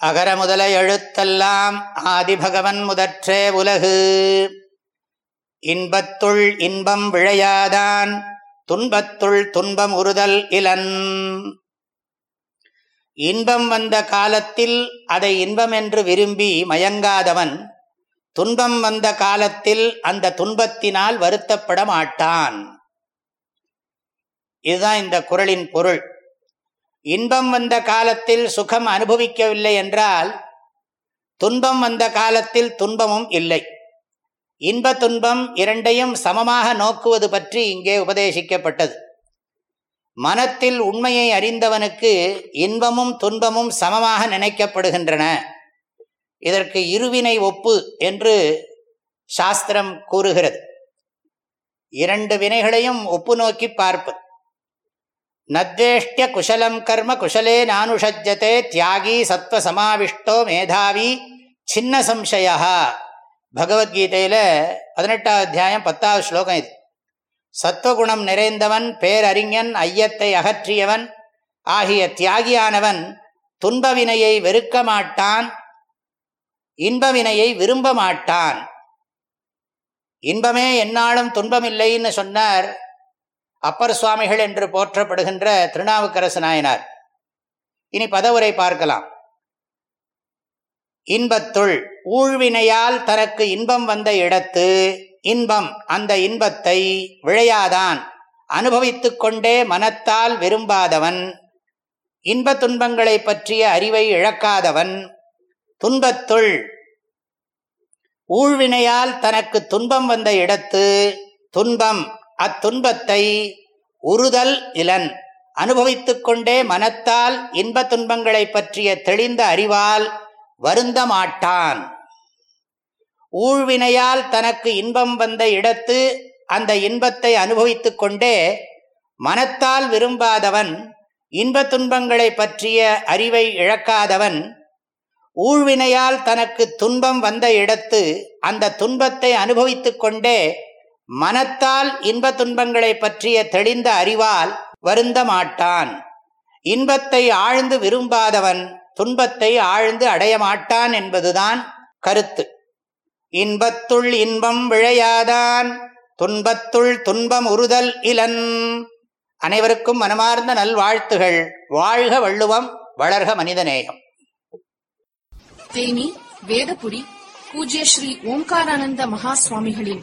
அகர முதல எழுத்தெல்லாம் ஆதிபகவன் முதற்றே உலகு. இன்பத்துள் இன்பம் விழையாதான் துன்பத்துள் துன்பம் உறுதல் இலன். இன்பம் வந்த காலத்தில் அதை இன்பம் என்று விரும்பி மயங்காதவன் துன்பம் வந்த காலத்தில் அந்த துன்பத்தினால் வருத்தப்பட மாட்டான் இதுதான் இந்த குரலின் பொருள். இன்பம் வந்த காலத்தில் சுகம் அனுபவிக்கவில்லை என்றால் துன்பம் வந்த காலத்தில் துன்பமும் இல்லை. இன்ப துன்பம் இரண்டையும் சமமாக நோக்குவது பற்றி இங்கே உபதேசிக்கப்பட்டது. மனத்தில் உண்மையை அறிந்தவனுக்கு இன்பமும் துன்பமும் சமமாக நினைக்கப்படுகின்றன. இதற்கு இருவினை ஒப்பு என்று சாஸ்திரம் கூறுகிறது. இரண்டு வினைகளையும் ஒப்பு நோக்கி பார்ப்பது. நத்வேஷ்டிய குஷலம் கர்ம குஷலே நானுஷஜ்ஜதே தியாகி சத்வசமாவிஷ்டோ மேதாவி சின்ன சம்சயா. பகவத்கீதையில் பதினெட்டாவது அத்தியாயம் பத்தாவது ஸ்லோகம் இது. சத்வகுணம் நிறைந்தவன் பேரறிஞன் ஐயத்தை அகற்றியவன் ஆகிய தியாகியானவன் துன்பவினையை வெறுக்க மாட்டான் இன்பவினையை விரும்ப மாட்டான். இன்பமே என்னாலும் துன்பமில்லைன்னு சொன்னார் அப்பர் சுவாமிகள் என்று போற்றப்படுகின்ற திருநாவுக்கரசு நாயனார். இனி பதவுரை பார்க்கலாம். இன்பத்துள் ஊழ்வினையால் தனக்கு இன்பம் வந்த இடத்து இன்பம் அந்த இன்பத்தை விழையாதான் அனுபவித்து கொண்டே மனத்தால் விரும்பாதவன் இன்ப துன்பங்களை பற்றிய அறிவை இழக்காதவன் துன்பத்துள் ஊழ்வினையால் தனக்கு துன்பம் வந்த இடத்து துன்பம் அத்துன்பத்தை உறுதல் இலன். அனுபவித்து கொண்டே மனத்தால் இன்ப துன்பங்களை பற்றிய தெளிந்த அறிவால் வருந்த மாட்டான். ஊழ்வினையால் தனக்கு இன்பம் வந்த இடத்து அந்த இன்பத்தை அனுபவித்து கொண்டே மனத்தால் விரும்பாதவன் இன்ப துன்பங்களை பற்றிய அறிவை இழக்காதவன் ஊழ்வினையால் தனக்கு துன்பம் வந்த இடத்து அந்த துன்பத்தை அனுபவித்து கொண்டே மனத்தால் இன்ப துன்பங்களை பற்றிய தெளிந்த அறிவால் வருந்த மாட்டான் இன்பத்தை ஆழ்ந்து விரும்பாதவன் துன்பத்தை ஆழ்ந்து அடைய மாட்டான் என்பதுதான் கருத்து. இன்பத்துள் இன்பம் விழையாதான் துன்பத்துள் துன்பம் உறுதல் இலன். அனைவருக்கும் மனமார்ந்த நல்வாழ்த்துகள். வாழ்க வள்ளுவம் வளர்க மனிதநேயம். தேனி வேதபுரி பூஜ்ய ஸ்ரீ ஓம்காரானந்த மகா சுவாமிகளின்